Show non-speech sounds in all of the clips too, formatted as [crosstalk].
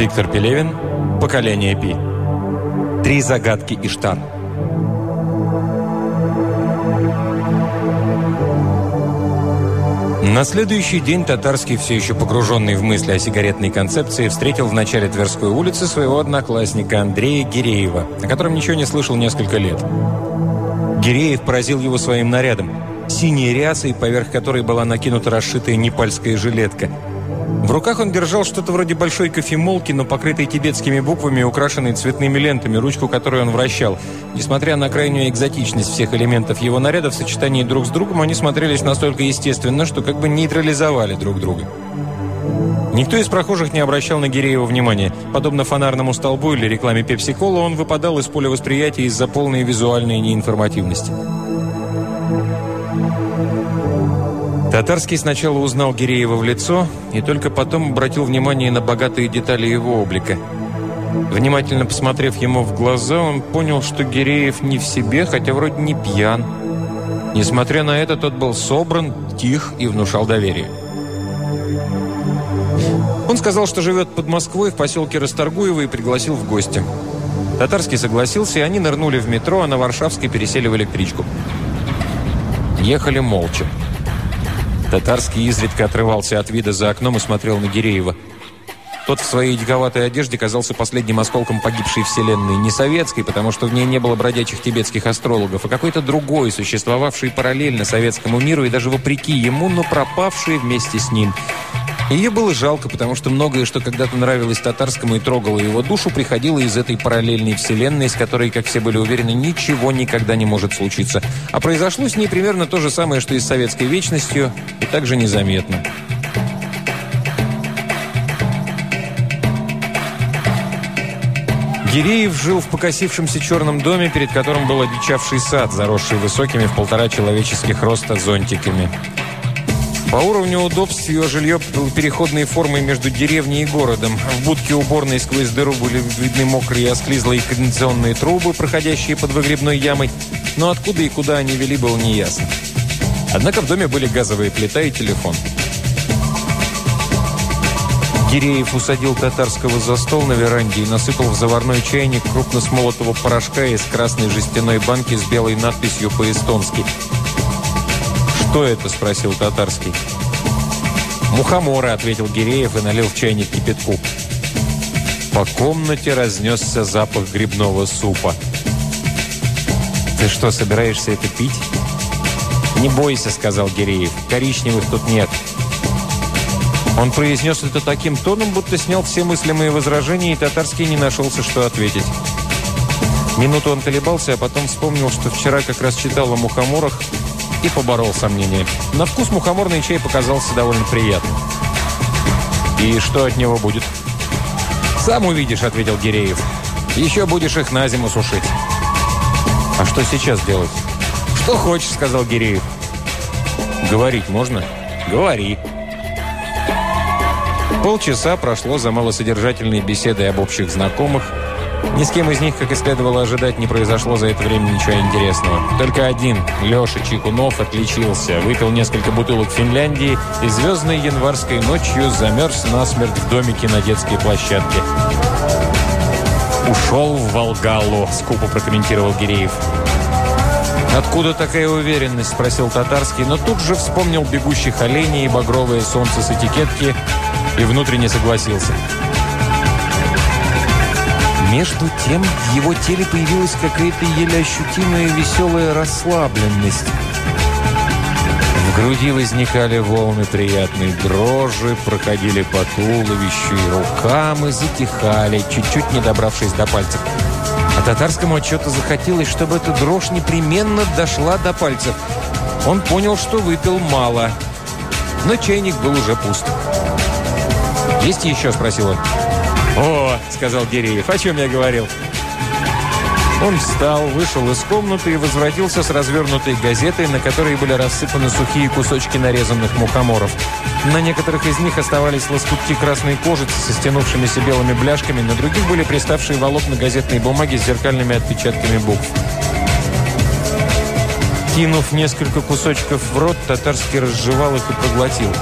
Виктор Пелевин, «Поколение Пи». Три загадки Иштар. На следующий день Татарский, все еще погруженный в мысли о сигаретной концепции, встретил в начале Тверской улицы своего одноклассника Андрея Гиреева, о котором ничего не слышал несколько лет. Гиреев поразил его своим нарядом. Синей рясой, поверх которой была накинута расшитая непальская жилетка – в руках он держал что-то вроде большой кофемолки, но покрытой тибетскими буквами украшенной цветными лентами, ручку которой он вращал. Несмотря на крайнюю экзотичность всех элементов его наряда, в сочетании друг с другом они смотрелись настолько естественно, что как бы нейтрализовали друг друга. Никто из прохожих не обращал на Гиреева внимания. Подобно фонарному столбу или рекламе пепси-кола, он выпадал из поля восприятия из-за полной визуальной неинформативности. Татарский сначала узнал Гиреева в лицо и только потом обратил внимание на богатые детали его облика. Внимательно посмотрев ему в глаза, он понял, что Гиреев не в себе, хотя вроде не пьян. Несмотря на это, тот был собран, тих и внушал доверие. Он сказал, что живет под Москвой в поселке Расторгуево и пригласил в гости. Татарский согласился, и они нырнули в метро, а на Варшавской пересели в электричку. Ехали молча. Татарский изредка отрывался от вида за окном и смотрел на Гиреева. Тот в своей диковатой одежде казался последним осколком погибшей вселенной. Не советской, потому что в ней не было бродячих тибетских астрологов, а какой-то другой, существовавший параллельно советскому миру и даже вопреки ему, но пропавший вместе с ним – ее было жалко, потому что многое, что когда-то нравилось татарскому и трогало его душу, приходило из этой параллельной вселенной, с которой, как все были уверены, ничего никогда не может случиться. А произошло с ней примерно то же самое, что и с советской вечностью, и также незаметно. Гиреев жил в покосившемся черном доме, перед которым был одичавший сад, заросший высокими в полтора человеческих роста зонтиками. По уровню удобств ее жилье было переходной формой между деревней и городом. В будке уборной сквозь дыру были видны мокрые осклизлые кондиционные трубы, проходящие под выгребной ямой, но откуда и куда они вели, было неясно. Однако в доме были газовая плита и телефон. Гиреев усадил татарского за стол на веранде и насыпал в заварной чайник крупно смолотого порошка из красной жестяной банки с белой надписью по-эстонски – «Что это?» – спросил Татарский. «Мухоморы», – ответил Гиреев и налил в чайник кипятку. По комнате разнесся запах грибного супа. «Ты что, собираешься это пить?» «Не бойся», – сказал Гиреев. «Коричневых тут нет». Он произнес это таким тоном, будто снял все мыслимые возражения, и Татарский не нашелся, что ответить. Минуту он колебался, а потом вспомнил, что вчера как раз читал о мухоморах и поборол сомнения. На вкус мухоморный чай показался довольно приятным. «И что от него будет?» «Сам увидишь», — ответил Гиреев. «Еще будешь их на зиму сушить». «А что сейчас делать?» «Что хочешь», — сказал Гиреев. «Говорить можно?» «Говори». Полчаса прошло за малосодержательной беседой об общих знакомых, ни с кем из них, как и следовало ожидать, не произошло за это время ничего интересного. Только один, Леша Чикунов, отличился. Выпил несколько бутылок Финляндии и звездной январской ночью замерз насмерть в домике на детской площадке. «Ушел в Волгалу», — скупо прокомментировал Гиреев. «Откуда такая уверенность?» – спросил Татарский, но тут же вспомнил бегущих оленей и багровое солнце с этикетки и внутренне согласился. Между тем в его теле появилась какая-то еле ощутимая веселая расслабленность. В груди возникали волны приятной дрожи, проходили по туловищу и рукам и затихали, чуть-чуть не добравшись до пальцев. А татарскому отчету захотелось, чтобы эта дрожь непременно дошла до пальцев. Он понял, что выпил мало, но чайник был уже пуст. «Есть еще?» – спросил он. «О!» – сказал Гиреев. «О чем я говорил?» Он встал, вышел из комнаты и возвратился с развернутой газетой, на которой были рассыпаны сухие кусочки нарезанных мухоморов. На некоторых из них оставались лоскутки красной кожицы со стянувшимися белыми бляшками, на других были приставшие волокна газетной бумаги с зеркальными отпечатками букв. Кинув несколько кусочков в рот, татарский разжевал их и проглотил.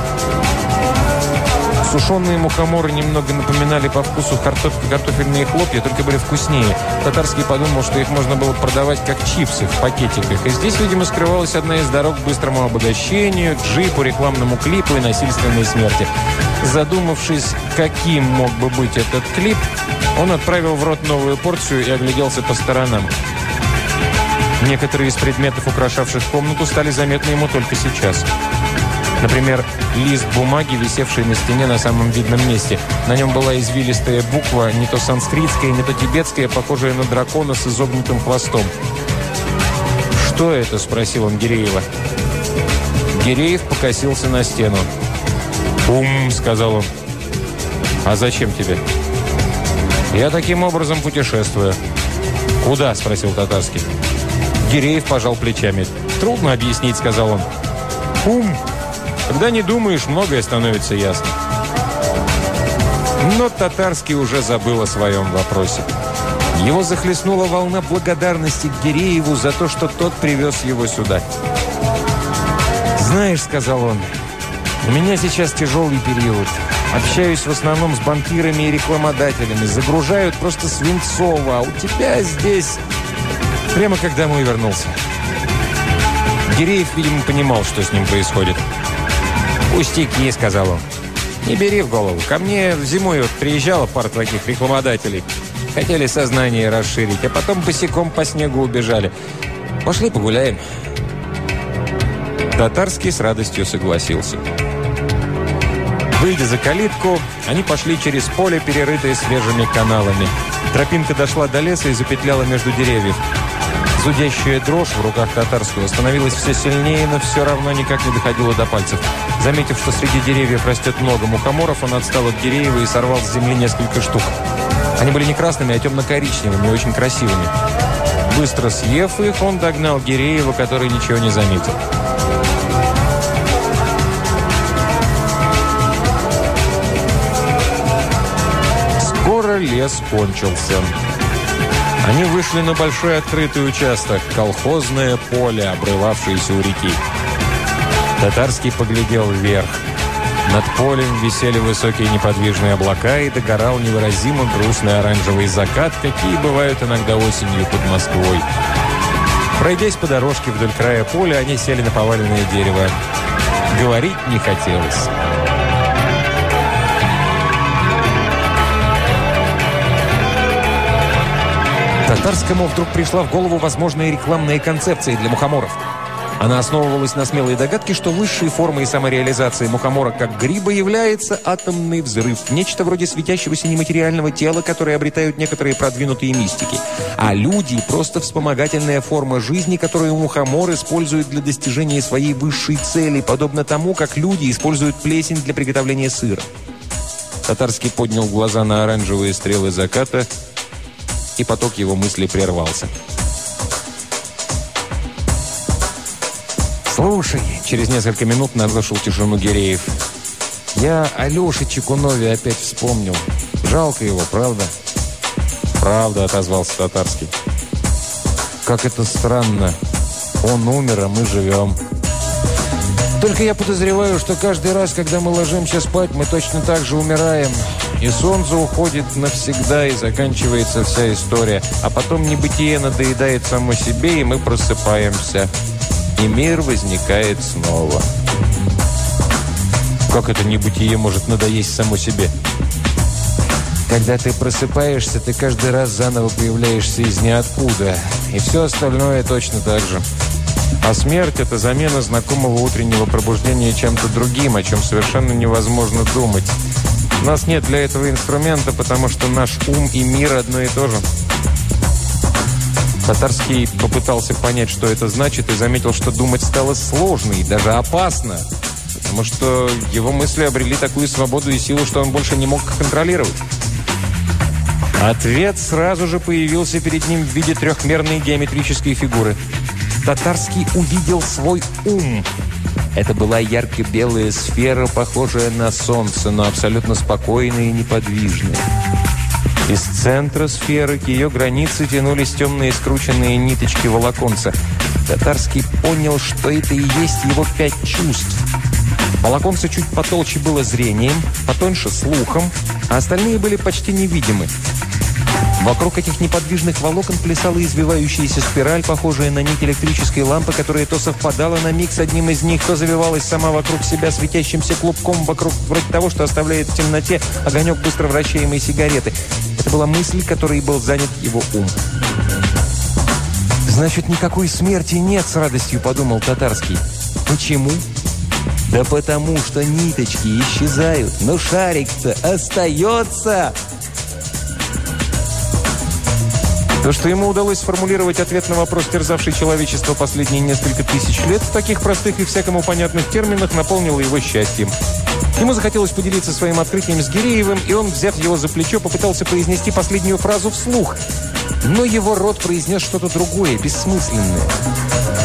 Сушеные мухоморы немного напоминали по вкусу картоф... картофельные хлопья, только были вкуснее. Татарский подумал, что их можно было продавать как чипсы в пакетиках. И здесь, видимо, скрывалась одна из дорог к быстрому обогащению, джипу, рекламному клипу и насильственной смерти. Задумавшись, каким мог бы быть этот клип, он отправил в рот новую порцию и огляделся по сторонам. Некоторые из предметов, украшавших комнату, стали заметны ему только сейчас. Например, лист бумаги, висевший на стене на самом видном месте. На нем была извилистая буква, не то санскритская, не то тибетская, похожая на дракона с изогнутым хвостом. «Что это?» – спросил он Гиреева. Гиреев покосился на стену. «Ум», – сказал он. «А зачем тебе?» «Я таким образом путешествую». «Куда?» – спросил Татарский. Гиреев пожал плечами. «Трудно объяснить», – сказал он. «Ум когда не думаешь, многое становится ясно. Но Татарский уже забыл о своем вопросе. Его захлестнула волна благодарности к Гирееву за то, что тот привез его сюда. «Знаешь», — сказал он, — «у меня сейчас тяжелый период. Общаюсь в основном с банкирами и рекламодателями. Загружают просто свинцово, а у тебя здесь...» Прямо когда домой вернулся. Гиреев, видимо, понимал, что с ним происходит. «Пустяки», — сказал он. «Не бери в голову. Ко мне зимой вот приезжала пара таких рекламодателей. Хотели сознание расширить, а потом босиком по снегу убежали. Пошли погуляем». Татарский с радостью согласился. Выйдя за калитку, они пошли через поле, перерытое свежими каналами. Тропинка дошла до леса и запетляла между деревьев. Зудящая дрожь в руках татарского становилась все сильнее, но все равно никак не доходила до пальцев. Заметив, что среди деревьев растет много мухоморов, он отстал от Гиреева и сорвал с земли несколько штук. Они были не красными, а темно-коричневыми, очень красивыми. Быстро съев их, он догнал Гиреева, который ничего не заметил. Скоро лес кончился. Они вышли на большой открытый участок, колхозное поле, обрывавшееся у реки. Татарский поглядел вверх. Над полем висели высокие неподвижные облака и догорал невыразимо грустный оранжевый закат, какие бывают иногда осенью под Москвой. Пройдясь по дорожке вдоль края поля, они сели на поваленное дерево. Говорить не хотелось. Татарскому вдруг пришла в голову возможная рекламная концепция для мухоморов. Она основывалась на смелой догадке, что высшей формой самореализации мухомора как гриба является атомный взрыв, нечто вроде светящегося нематериального тела, которое обретают некоторые продвинутые мистики. А люди – просто вспомогательная форма жизни, которую мухомор использует для достижения своей высшей цели, подобно тому, как люди используют плесень для приготовления сыра. Татарский поднял глаза на оранжевые стрелы заката – и поток его мыслей прервался. «Слушай», — через несколько минут нарушил тишину Гиреев. «Я Алёше Чекунове опять вспомнил. Жалко его, правда?» «Правда», — отозвался Татарский. «Как это странно. Он умер, а мы живем». «Только я подозреваю, что каждый раз, когда мы ложимся спать, мы точно так же умираем. И солнце уходит навсегда, и заканчивается вся история. А потом небытие надоедает само себе, и мы просыпаемся. И мир возникает снова. Как это небытие может надоесть само себе? Когда ты просыпаешься, ты каждый раз заново появляешься из ниоткуда. И все остальное точно так же. А смерть – это замена знакомого утреннего пробуждения чем-то другим, о чем совершенно невозможно думать. У нас нет для этого инструмента, потому что наш ум и мир одно и то же. Татарский попытался понять, что это значит, и заметил, что думать стало сложно и даже опасно, потому что его мысли обрели такую свободу и силу, что он больше не мог контролировать. Ответ сразу же появился перед ним в виде трехмерной геометрической фигуры. Татарский увидел свой ум – это была ярко-белая сфера, похожая на солнце, но абсолютно спокойная и неподвижная. Из центра сферы к ее границе тянулись темные скрученные ниточки волоконца. Татарский понял, что это и есть его пять чувств. Балаконца чуть потолще было зрением, потоньше слухом, а остальные были почти невидимы. Вокруг этих неподвижных волокон плясала извивающаяся спираль, похожая на нить электрической лампы, которая то совпадала на миг с одним из них, то завивалась сама вокруг себя светящимся клубком, вокруг вроде того, что оставляет в темноте огонек быстро вращаемой сигареты. Это была мысль, которой был занят его ум. «Значит, никакой смерти нет», — с радостью подумал Татарский. «Почему?» «Да потому что ниточки исчезают, но шарик-то остается!» То, что ему удалось сформулировать ответ на вопрос, терзавший человечество последние несколько тысяч лет, в таких простых и всякому понятных терминах наполнило его счастьем. Ему захотелось поделиться своим открытием с Гиреевым, и он, взяв его за плечо, попытался произнести последнюю фразу вслух. Но его рот произнес что-то другое, бессмысленное.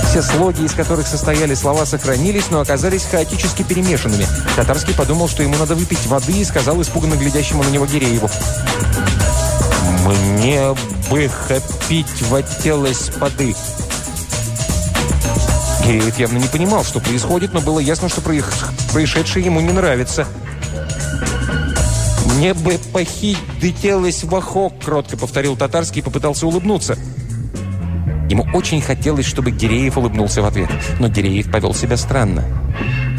Все слоги, из которых состояли слова, сохранились, но оказались хаотически перемешанными. Татарский подумал, что ему надо выпить воды, и сказал испуганно глядящему на него Гирееву. «Мне бы хопить хотелось поды». Киреев явно не понимал, что происходит, но было ясно, что происшедшее ему не нравится. «Мне бы похитилось в охок», — кротко повторил татарский и попытался улыбнуться. Ему очень хотелось, чтобы Гиреев улыбнулся в ответ, но Гиреев повел себя странно.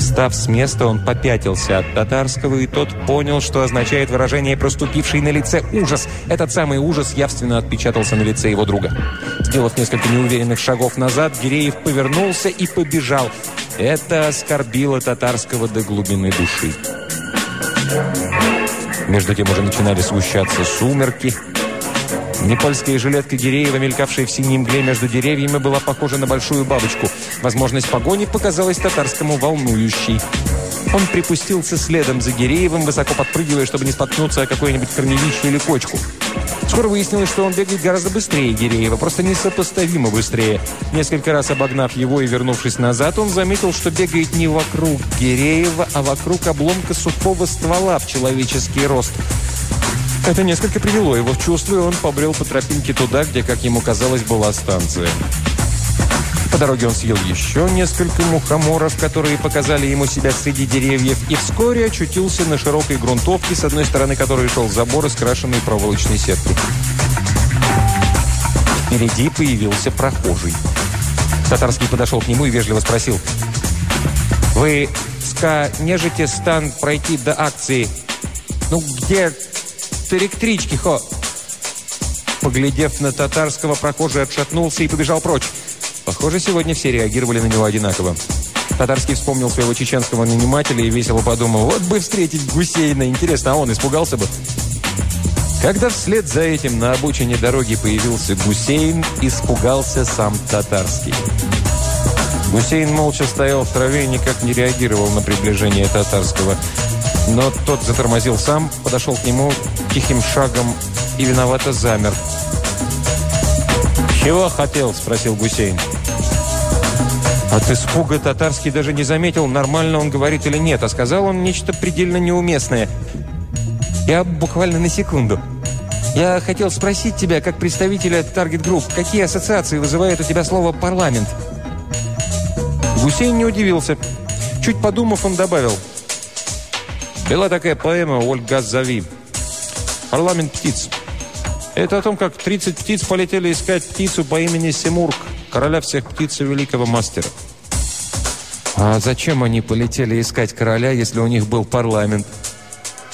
Встав с места, он попятился от татарского, и тот понял, что означает выражение проступивший на лице ужас. Этот самый ужас явственно отпечатался на лице его друга. Сделав несколько неуверенных шагов назад, Гиреев повернулся и побежал. Это оскорбило татарского до глубины души. Между тем уже начинали сгущаться сумерки. Непольская жилетка Гиреева, мелькавшая в синей мгле между деревьями, была похожа на большую бабочку. Возможность погони показалась татарскому волнующей. Он припустился следом за Гиреевым, высоко подпрыгивая, чтобы не споткнуться о какое-нибудь корневище или кочку. Скоро выяснилось, что он бегает гораздо быстрее Гиреева, просто несопоставимо быстрее. Несколько раз обогнав его и вернувшись назад, он заметил, что бегает не вокруг Гиреева, а вокруг обломка сухого ствола в человеческий рост – это несколько привело его в чувство, и он побрел по тропинке туда, где, как ему казалось, была станция. По дороге он съел еще несколько мухоморов, которые показали ему себя среди деревьев, и вскоре очутился на широкой грунтовке, с одной стороны которой шел забор из крашенной проволочной сетки. Впереди появился прохожий. Татарский подошел к нему и вежливо спросил. «Вы, ска, нежите стан пройти до акции? Ну, где электрички, хо!» Поглядев на татарского, прохожий отшатнулся и побежал прочь. Похоже, сегодня все реагировали на него одинаково. Татарский вспомнил своего чеченского нанимателя и весело подумал, вот бы встретить Гусейна, интересно, а он испугался бы. Когда вслед за этим на обочине дороги появился Гусейн, испугался сам Татарский. Гусейн молча стоял в траве и никак не реагировал на приближение Татарского. Но тот затормозил сам, подошел к нему тихим шагом и виновато замер. «Чего хотел?» – спросил Гусейн. От испуга татарский даже не заметил, нормально он говорит или нет, а сказал он нечто предельно неуместное. «Я буквально на секунду. Я хотел спросить тебя, как представителя Target Group, какие ассоциации вызывает у тебя слово «парламент»?» Гусейн не удивился. Чуть подумав, он добавил – была такая поэма Ольга Зави «Парламент птиц». Это о том, как 30 птиц полетели искать птицу по имени Симург, короля всех птиц и великого мастера. А зачем они полетели искать короля, если у них был парламент?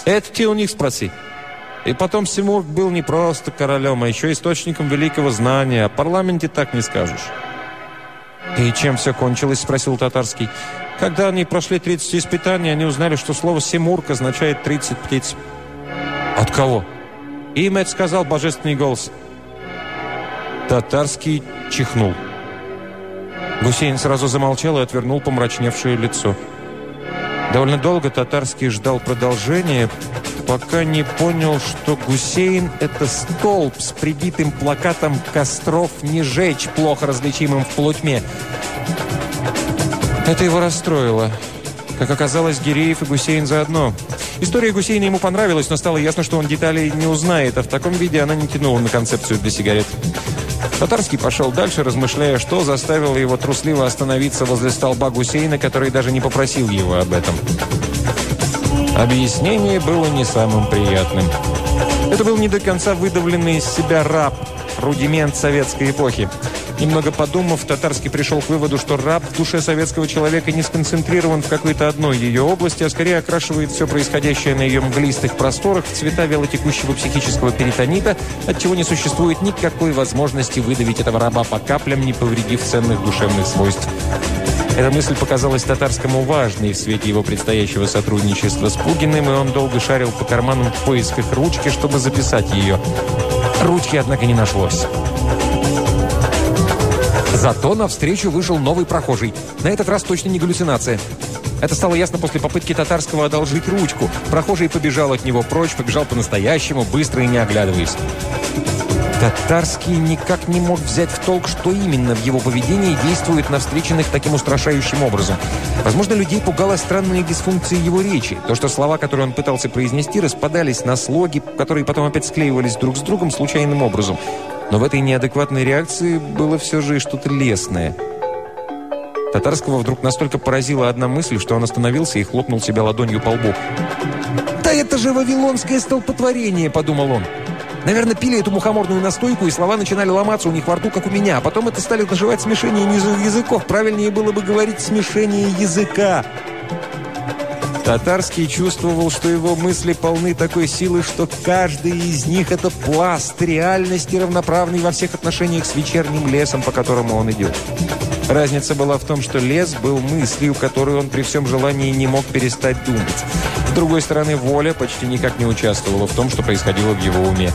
Это ты у них спроси. И потом Симург был не просто королем, а еще источником великого знания. О парламенте так не скажешь. «И чем все кончилось?» – спросил Татарский. Когда они прошли 30 испытаний, они узнали, что слово «семурк» означает 30 птиц. От кого? Им это сказал божественный голос. Татарский чихнул. Гусейн сразу замолчал и отвернул помрачневшее лицо. Довольно долго Татарский ждал продолжения, пока не понял, что Гусейн – это столб с прибитым плакатом «Костров не жечь», плохо различимым в полутьме. Это его расстроило. Как оказалось, Гиреев и Гусейн заодно. История Гусейна ему понравилась, но стало ясно, что он деталей не узнает, а в таком виде она не тянула на концепцию для сигарет. Татарский пошел дальше, размышляя, что заставило его трусливо остановиться возле столба Гусейна, который даже не попросил его об этом. Объяснение было не самым приятным. Это был не до конца выдавленный из себя раб, рудимент советской эпохи. Немного подумав, Татарский пришел к выводу, что раб в душе советского человека не сконцентрирован в какой-то одной ее области, а скорее окрашивает все происходящее на ее мглистых просторах в цвета велотекущего психического перитонита, от чего не существует никакой возможности выдавить этого раба по каплям, не повредив ценных душевных свойств. Эта мысль показалась татарскому важной в свете его предстоящего сотрудничества с Пугиным, и он долго шарил по карманам в поисках ручки, чтобы записать ее. Ручки, однако, не нашлось. Зато навстречу вышел новый прохожий. На этот раз точно не галлюцинация. Это стало ясно после попытки татарского одолжить ручку. Прохожий побежал от него прочь, побежал по-настоящему, быстро и не оглядываясь. Татарский никак не мог взять в толк, что именно в его поведении действует на встреченных таким устрашающим образом. Возможно, людей пугала странная дисфункция его речи. То, что слова, которые он пытался произнести, распадались на слоги, которые потом опять склеивались друг с другом случайным образом. Но в этой неадекватной реакции было все же и что-то лесное. Татарского вдруг настолько поразила одна мысль, что он остановился и хлопнул себя ладонью по лбу. «Да это же вавилонское столпотворение!» – подумал он. Наверное, пили эту мухоморную настойку, и слова начинали ломаться у них во рту, как у меня. А потом это стали наживать смешение языков. Правильнее было бы говорить смешение языка. Татарский чувствовал, что его мысли полны такой силы, что каждый из них – это пласт реальности, равноправный во всех отношениях с вечерним лесом, по которому он идет. Разница была в том, что лес был мыслью, которую он при всем желании не мог перестать думать. С другой стороны, воля почти никак не участвовала в том, что происходило в его уме.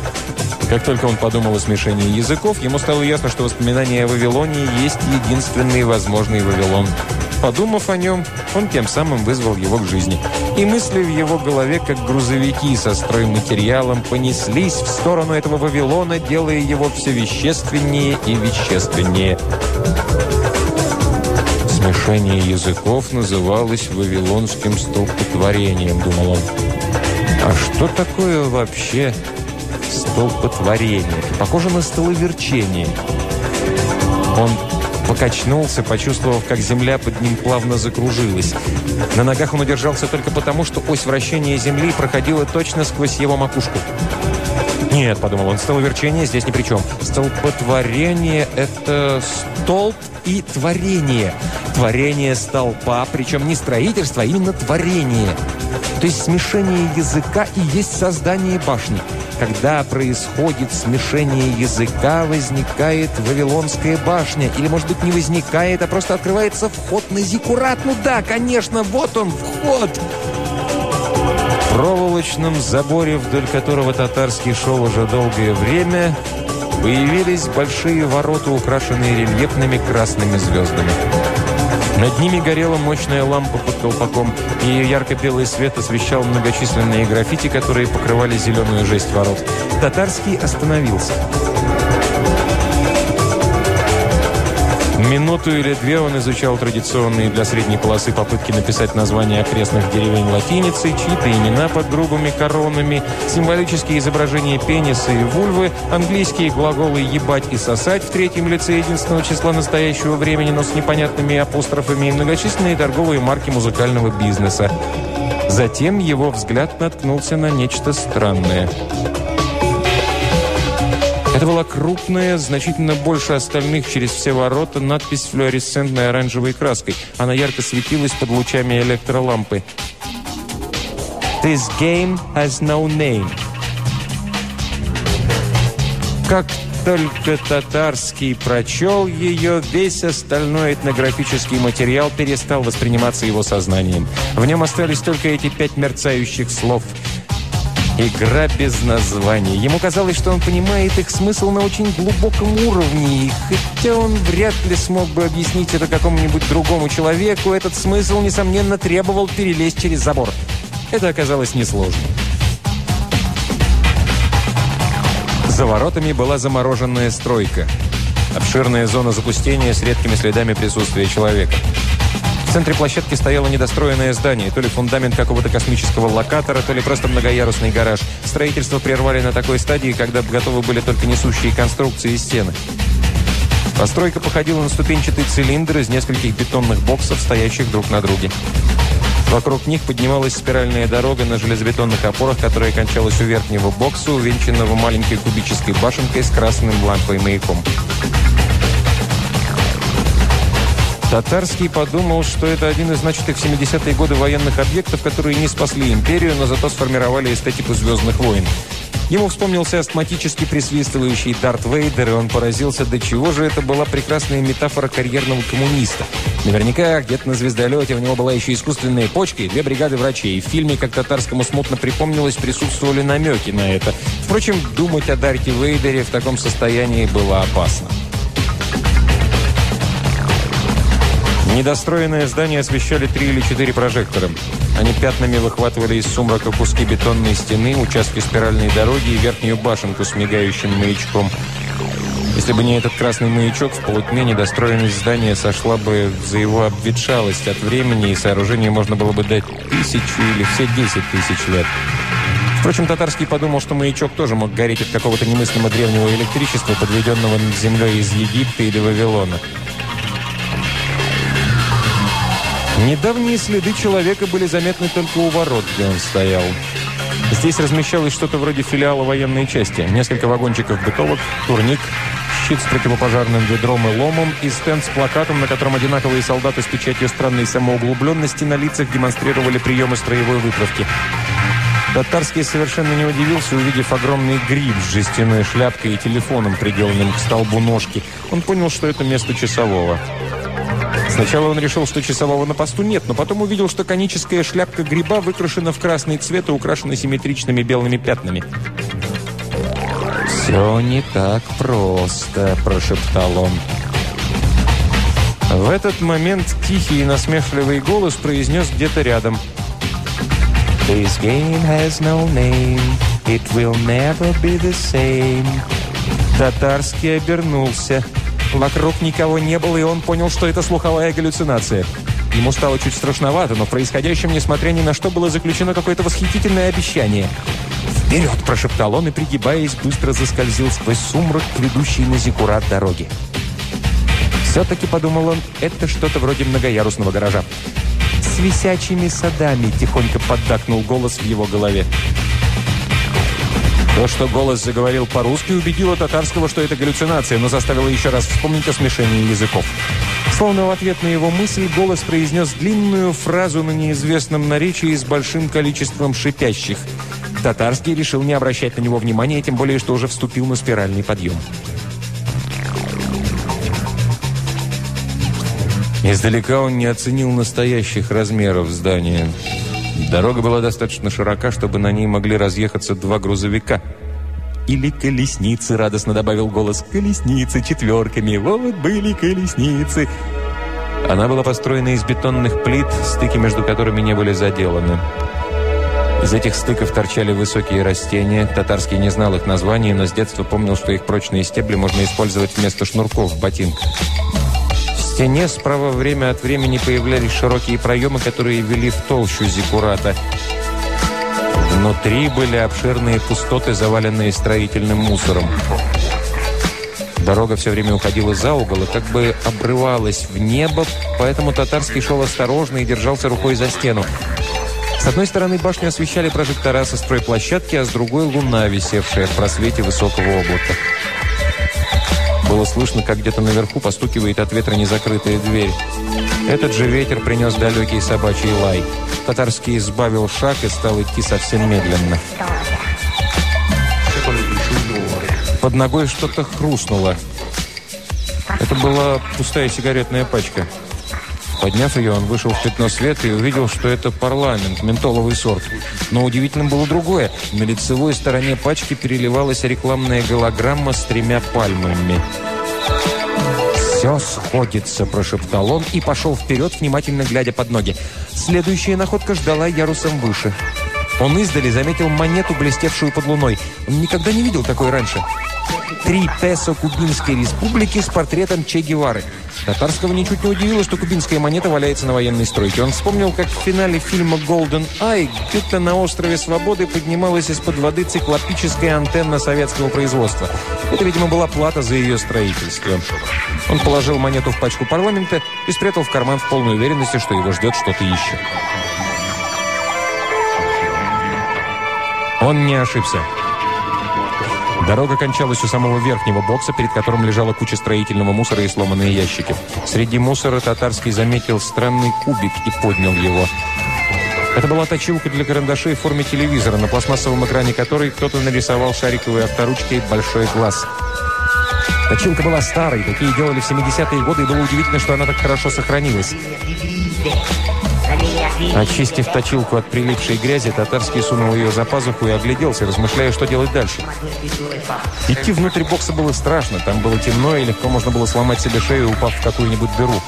Как только он подумал о смешении языков, ему стало ясно, что воспоминания о Вавилоне есть единственный возможный Вавилон. Подумав о нем, он тем самым вызвал его к жизни. И мысли в его голове, как грузовики со стройматериалом, понеслись в сторону этого Вавилона, делая его все вещественнее и вещественнее. Смешение языков называлось «вавилонским столпотворением», думал он. А что такое вообще столпотворение? Похоже на столоверчение. Он покачнулся, почувствовав, как земля под ним плавно закружилась. На ногах он удержался только потому, что ось вращения земли проходила точно сквозь его макушку. «Нет», — подумал он, — «столоверчение здесь ни при чем. Столпотворение — это столб и творение. Творение столпа, причем не строительство, а именно творение. То есть смешение языка и есть создание башни. Когда происходит смешение языка, возникает Вавилонская башня. Или, может быть, не возникает, а просто открывается вход на Зиккурат. Ну да, конечно, вот он, вход! В проволочном заборе, вдоль которого татарский шел уже долгое время, появились большие ворота, украшенные рельефными красными звездами. Над ними горела мощная лампа под колпаком, и ее ярко-белый свет освещал многочисленные граффити, которые покрывали зеленую жесть ворот. Татарский остановился. Минуту или две он изучал традиционные для средней полосы попытки написать названия окрестных деревень латиницей, чьи-то имена под грубыми коронами, символические изображения пениса и вульвы, английские глаголы «ебать» и «сосать» в третьем лице единственного числа настоящего времени, но с непонятными апострофами и многочисленные торговые марки музыкального бизнеса. Затем его взгляд наткнулся на нечто странное – это была крупная, значительно больше остальных через все ворота, надпись флуоресцентной оранжевой краской. Она ярко светилась под лучами электролампы. «This game has no name». Как только татарский прочел ее, весь остальной этнографический материал перестал восприниматься его сознанием. В нем остались только эти пять мерцающих слов – Игра без названия. Ему казалось, что он понимает их смысл на очень глубоком уровне, и хотя он вряд ли смог бы объяснить это какому-нибудь другому человеку, этот смысл, несомненно, требовал перелезть через забор. Это оказалось несложно. За воротами была замороженная стройка. Обширная зона запустения с редкими следами присутствия человека центре площадки стояло недостроенное здание, то ли фундамент какого-то космического локатора, то ли просто многоярусный гараж. Строительство прервали на такой стадии, когда готовы были только несущие конструкции и стены. Постройка походила на ступенчатый цилиндр из нескольких бетонных боксов, стоящих друг на друге. Вокруг них поднималась спиральная дорога на железобетонных опорах, которая кончалась у верхнего бокса, увенчанного маленькой кубической башенкой с красным лампой маяком. Татарский подумал, что это один из начатых в 70-е годы военных объектов, которые не спасли империю, но зато сформировали эстетику «Звездных войн». Ему вспомнился астматически присвистывающий Дарт Вейдер, и он поразился, до чего же это была прекрасная метафора карьерного коммуниста. Наверняка где-то на звездолете у него была еще искусственная почка и две бригады врачей. В фильме, как татарскому смутно припомнилось, присутствовали намеки на это. Впрочем, думать о Дарте Вейдере в таком состоянии было опасно. Недостроенное здание освещали три или четыре прожектора. Они пятнами выхватывали из сумрака куски бетонной стены, участки спиральной дороги и верхнюю башенку с мигающим маячком. Если бы не этот красный маячок, в полутьме недостроенность здания сошла бы за его обветшалость от времени, и сооружению можно было бы дать тысячу или все десять тысяч лет. Впрочем, Татарский подумал, что маячок тоже мог гореть от какого-то немыслимо древнего электричества, подведенного над землей из Египта или Вавилона. Недавние следы человека были заметны только у ворот, где он стоял. Здесь размещалось что-то вроде филиала военной части. Несколько вагончиков бытовок, турник, щит с противопожарным ведром и ломом и стенд с плакатом, на котором одинаковые солдаты с печатью странной самоуглубленности на лицах демонстрировали приемы строевой выправки. Татарский совершенно не удивился, увидев огромный гриб с жестяной шляпкой и телефоном, приделанным к столбу ножки. Он понял, что это место часового. Сначала он решил, что часового на посту нет, но потом увидел, что коническая шляпка гриба выкрашена в красный цвет и украшена симметричными белыми пятнами. «Все не так просто», – прошептал он. В этот момент тихий и насмешливый голос произнес где-то рядом. «This game has no name, it will never be the same». Татарский обернулся. Вокруг никого не было, и он понял, что это слуховая галлюцинация. Ему стало чуть страшновато, но в происходящем, несмотря ни на что, было заключено какое-то восхитительное обещание. «Вперед!» – прошептал он и, пригибаясь, быстро заскользил сквозь сумрак, ведущий на зиккурат дороги. Все-таки, подумал он, это что-то вроде многоярусного гаража. «С висячими садами!» – тихонько поддакнул голос в его голове. То, что голос заговорил по-русски, убедило татарского, что это галлюцинация, но заставило еще раз вспомнить о смешении языков. Словно в ответ на его мысль, голос произнес длинную фразу на неизвестном наречии с большим количеством шипящих. Татарский решил не обращать на него внимания, тем более, что уже вступил на спиральный подъем. Издалека он не оценил настоящих размеров здания. Дорога была достаточно широка, чтобы на ней могли разъехаться два грузовика. «Или колесницы», — радостно добавил голос. «Колесницы четверками, вот были колесницы». Она была построена из бетонных плит, стыки между которыми не были заделаны. Из этих стыков торчали высокие растения. Татарский не знал их названий, но с детства помнил, что их прочные стебли можно использовать вместо шнурков в ботинках стене справа время от времени появлялись широкие проемы, которые вели в толщу зиккурата. Внутри были обширные пустоты, заваленные строительным мусором. Дорога все время уходила за угол и как бы обрывалась в небо, поэтому Татарский шел осторожно и держался рукой за стену. С одной стороны башню освещали прожектора со стройплощадки, а с другой – луна, висевшая в просвете высокого облака. Было слышно, как где-то наверху постукивает от ветра незакрытая дверь. Этот же ветер принес далекий собачий лай. Татарский избавил шаг и стал идти совсем медленно. Под ногой что-то хрустнуло. Это была пустая сигаретная пачка. Подняв ее, он вышел в пятно света и увидел, что это парламент, ментоловый сорт. Но удивительным было другое. На лицевой стороне пачки переливалась рекламная голограмма с тремя пальмами. «Все сходится», – прошептал он и пошел вперед, внимательно глядя под ноги. Следующая находка ждала ярусом выше. Он издали заметил монету, блестевшую под луной. Он никогда не видел такой раньше. Три песо Кубинской республики с портретом Че Гевары. Татарского ничуть не удивило, что кубинская монета валяется на военной стройке. Он вспомнил, как в финале фильма «Golden Eye» где-то на острове Свободы поднималась из-под воды циклопическая антенна советского производства. Это, видимо, была плата за ее строительство. Он положил монету в пачку парламента и спрятал в карман в полной уверенности, что его ждет что-то еще. Он не ошибся. Дорога кончалась у самого верхнего бокса, перед которым лежала куча строительного мусора и сломанные ящики. Среди мусора татарский заметил странный кубик и поднял его. Это была точилка для карандашей в форме телевизора, на пластмассовом экране которой кто-то нарисовал шариковой авторучкой большой глаз. Точилка была старой, такие делали в 70-е годы, и было удивительно, что она так хорошо сохранилась. Очистив точилку от прилипшей грязи, Татарский сунул ее за пазуху и огляделся, размышляя, что делать дальше. Идти внутрь бокса было страшно. Там было темно, и легко можно было сломать себе шею, упав в какую-нибудь дыру.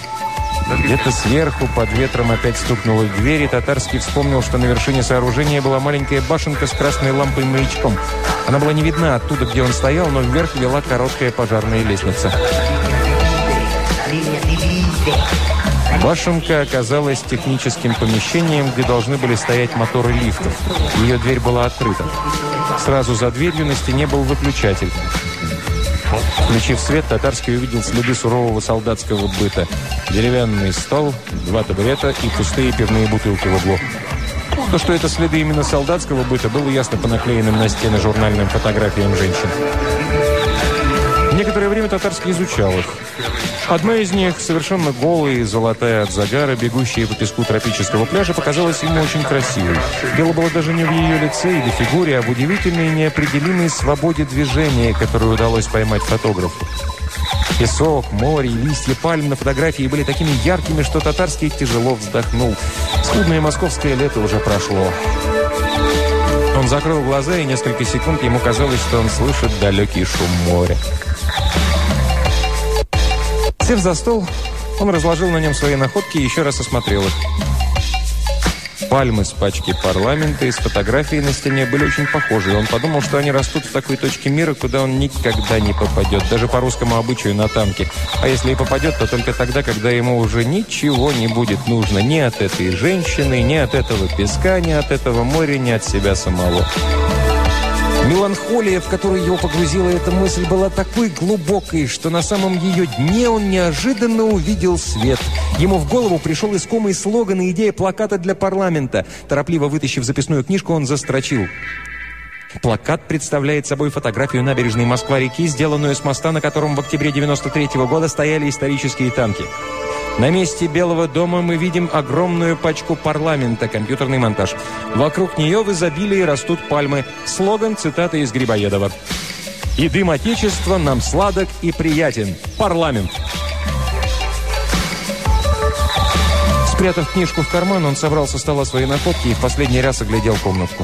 Где-то сверху под ветром опять стукнула дверь, и Татарский вспомнил, что на вершине сооружения была маленькая башенка с красной лампой-маячком. Она была не видна оттуда, где он стоял, но вверх вела короткая пожарная лестница. Башенка оказалась техническим помещением, где должны были стоять моторы лифтов. Ее дверь была открыта. Сразу за дверью на стене был выключатель. Включив свет, Татарский увидел следы сурового солдатского быта. Деревянный стол, два табурета и пустые пивные бутылки в углу. То, что это следы именно солдатского быта, было ясно по наклеенным на стены журнальным фотографиям женщин. Некоторое время Татарский изучал их. Одна из них, совершенно голая, золотая от загара, бегущая по песку тропического пляжа, показалась ему очень красивой. Дело было даже не в ее лице или фигуре, а в удивительной неопределимой свободе движения, которую удалось поймать фотографу. Песок, море и листья пальм на фотографии были такими яркими, что Татарский тяжело вздохнул. Скудное московское лето уже прошло. Он закрыл глаза, и несколько секунд ему казалось, что он слышит далекий шум моря. Сев за стол, он разложил на нем свои находки и еще раз осмотрел их. Пальмы с пачки парламента и с фотографией на стене были очень похожи. Он подумал, что они растут в такой точке мира, куда он никогда не попадет. Даже по русскому обычаю на танке. А если и попадет, то только тогда, когда ему уже ничего не будет нужно. Ни от этой женщины, ни от этого песка, ни от этого моря, ни от себя самого. Меланхолия, в которую его погрузила эта мысль, была такой глубокой, что на самом ее дне он неожиданно увидел свет. Ему в голову пришел искомый слоган и идея плаката для парламента. Торопливо вытащив записную книжку, он застрочил. Плакат представляет собой фотографию набережной Москва-реки, сделанную с моста, на котором в октябре 93 -го года стояли исторические танки. На месте Белого дома мы видим огромную пачку парламента, компьютерный монтаж. Вокруг нее в изобилии растут пальмы. Слоган цитаты из Грибоедова. «И дым Отечества нам сладок и приятен. Парламент». Спрятав книжку в карман, он собрал со стола свои находки и в последний раз оглядел комнатку.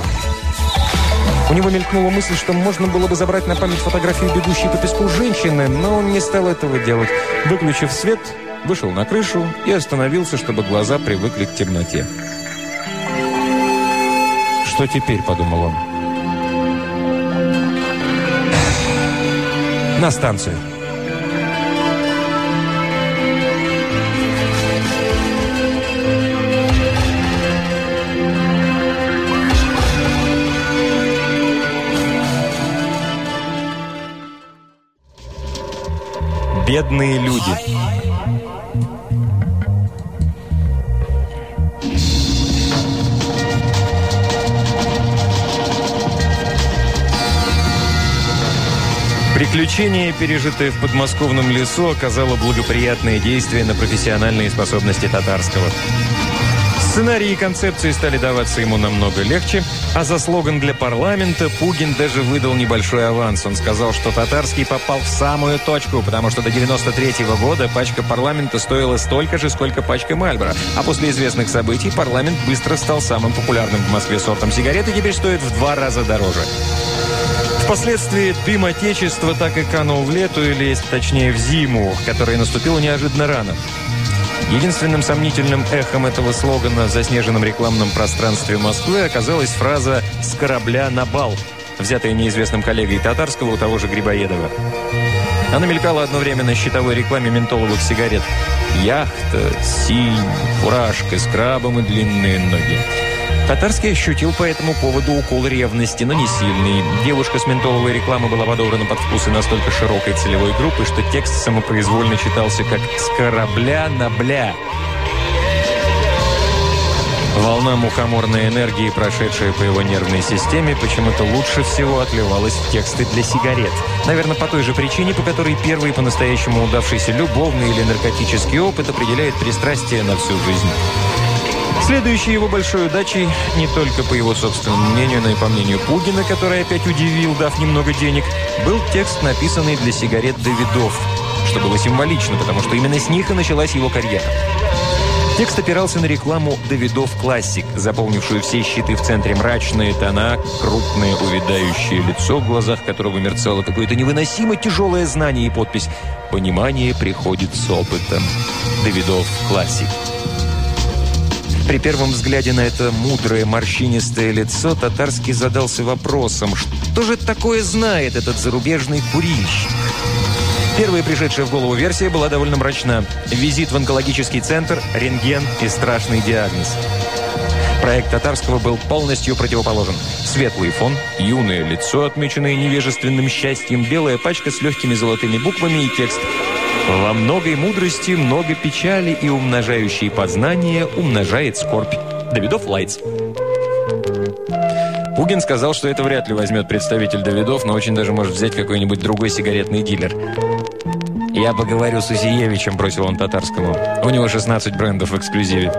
У него мелькнула мысль, что можно было бы забрать на память фотографию бегущей по песку женщины, но он не стал этого делать. Выключив свет, вышел на крышу и остановился, чтобы глаза привыкли к темноте. «Что теперь?» – подумал он. «На станцию». Бедные люди. Приключение, пережитое в подмосковном лесу, оказало благоприятное действие на профессиональные способности татарского. Сценарии и концепции стали даваться ему намного легче, а за слоган для парламента Пугин даже выдал небольшой аванс. Он сказал, что татарский попал в самую точку, потому что до 93 -го года пачка парламента стоила столько же, сколько пачка Мальбора. А после известных событий парламент быстро стал самым популярным в Москве сортом сигарет и теперь стоит в два раза дороже. Впоследствии дым Отечества так и канул в лету, или, точнее, в зиму, которая наступила неожиданно рано. Единственным сомнительным эхом этого слогана в заснеженном рекламном пространстве Москвы оказалась фраза «с корабля на бал», взятая неизвестным коллегой Татарского у того же Грибоедова. Она мелькала одно время на щитовой рекламе ментоловых сигарет. Яхта, синь, фуражка с крабом и длинные ноги. Татарский ощутил по этому поводу укол ревности, но не сильный. Девушка с ментоловой рекламы была подобрана под вкусы настолько широкой целевой группы, что текст самопроизвольно читался как «с корабля на бля». Волна мухоморной энергии, прошедшая по его нервной системе, почему-то лучше всего отливалась в тексты для сигарет. Наверное, по той же причине, по которой первый по-настоящему удавшийся любовный или наркотический опыт определяет пристрастие на всю жизнь. Следующей его большой удачей, не только по его собственному мнению, но и по мнению Пугина, который опять удивил, дав немного денег, был текст, написанный для сигарет Давидов, что было символично, потому что именно с них и началась его карьера. Текст опирался на рекламу «Давидов Классик», заполнившую все щиты в центре мрачные тона, крупное увядающее лицо, в глазах которого мерцало какое-то невыносимо тяжелое знание и подпись «Понимание приходит с опытом». «Давидов Классик». При первом взгляде на это мудрое морщинистое лицо Татарский задался вопросом, что же такое знает этот зарубежный курильщик? Первая пришедшая в голову версия была довольно мрачна. Визит в онкологический центр, рентген и страшный диагноз. Проект Татарского был полностью противоположен. Светлый фон, юное лицо, отмеченное невежественным счастьем, белая пачка с легкими золотыми буквами и текст во многой мудрости много печали и умножающие познание умножает скорбь. Давидов Лайтс. Пугин сказал, что это вряд ли возьмет представитель Давидов, но очень даже может взять какой-нибудь другой сигаретный дилер. «Я поговорю с Узиевичем», – бросил он татарскому. «У него 16 брендов в эксклюзиве».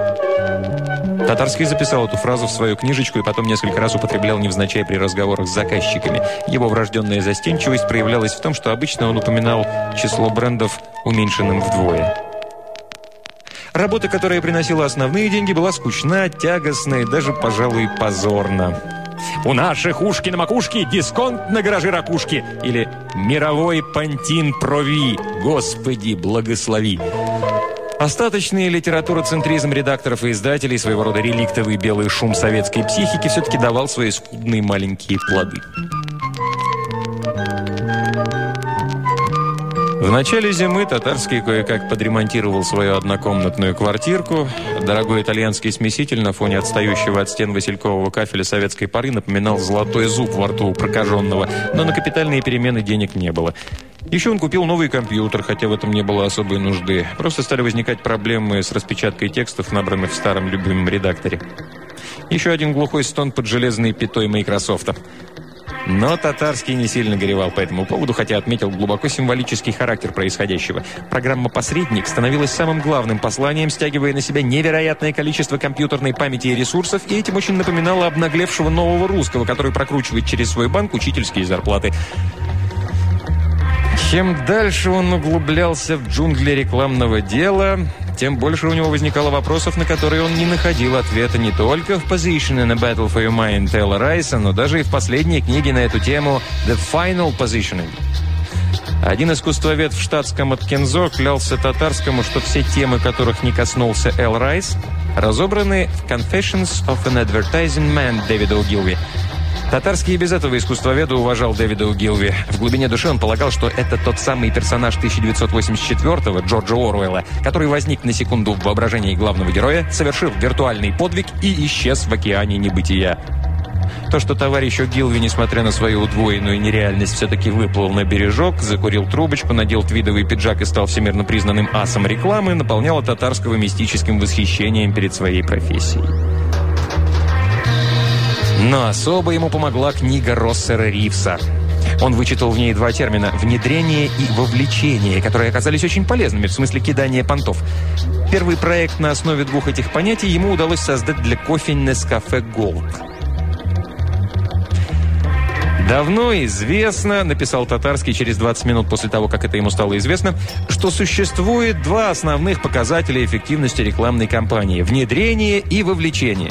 Татарский записал эту фразу в свою книжечку и потом несколько раз употреблял невзначай при разговорах с заказчиками. Его врожденная застенчивость проявлялась в том, что обычно он упоминал число брендов уменьшенным вдвое. Работа, которая приносила основные деньги, была скучна, тягостна и даже, пожалуй, позорна. «У наших ушки на макушке дисконт на гаражи ракушки» или «Мировой пантин прови, Господи, благослови». Остаточный литературоцентризм редакторов и издателей, своего рода реликтовый белый шум советской психики, все-таки давал свои скудные маленькие плоды. В начале зимы Татарский кое-как подремонтировал свою однокомнатную квартирку. Дорогой итальянский смеситель на фоне отстающего от стен василькового кафеля советской поры напоминал золотой зуб во рту у прокаженного, но на капитальные перемены денег не было. Еще он купил новый компьютер, хотя в этом не было особой нужды. Просто стали возникать проблемы с распечаткой текстов, набранных в старом любимом редакторе. Еще один глухой стон под железной пятой Microsoft. Но Татарский не сильно горевал по этому поводу, хотя отметил глубоко символический характер происходящего. Программа «Посредник» становилась самым главным посланием, стягивая на себя невероятное количество компьютерной памяти и ресурсов, и этим очень напоминала обнаглевшего нового русского, который прокручивает через свой банк учительские зарплаты. Чем дальше он углублялся в джунгли рекламного дела, тем больше у него возникало вопросов, на которые он не находил ответа не только в Position in a Battle for Your Mind Тейлора Райса, но даже и в последней книге на эту тему The Final Positioning. Один искусствовед в штатском от Кензо клялся татарскому, что все темы, которых не коснулся Эл Райс, разобраны в Confessions of an Advertising Man Дэвида Угилви – Татарский и без этого искусствоведа уважал Дэвида Угилви. В глубине души он полагал, что это тот самый персонаж 1984-го, Джорджа Оруэлла, который возник на секунду в воображении главного героя, совершил виртуальный подвиг и исчез в океане небытия. То, что товарищ О'Гилви, несмотря на свою удвоенную нереальность, все-таки выплыл на бережок, закурил трубочку, надел твидовый пиджак и стал всемирно признанным асом рекламы, наполняло татарского мистическим восхищением перед своей профессией. Но особо ему помогла книга Россера Ривса. Он вычитал в ней два термина «внедрение» и «вовлечение», которые оказались очень полезными в смысле кидания понтов. Первый проект на основе двух этих понятий ему удалось создать для кофе Nescafe Gold. «Давно известно», — написал Татарский через 20 минут после того, как это ему стало известно, что существует два основных показателя эффективности рекламной кампании – внедрение и вовлечение.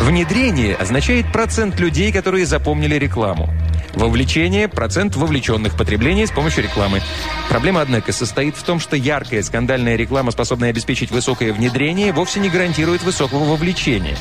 Внедрение означает процент людей, которые запомнили рекламу. Вовлечение – процент вовлеченных в потребление с помощью рекламы. Проблема, однако, состоит в том, что яркая скандальная реклама, способная обеспечить высокое внедрение, вовсе не гарантирует высокого вовлечения.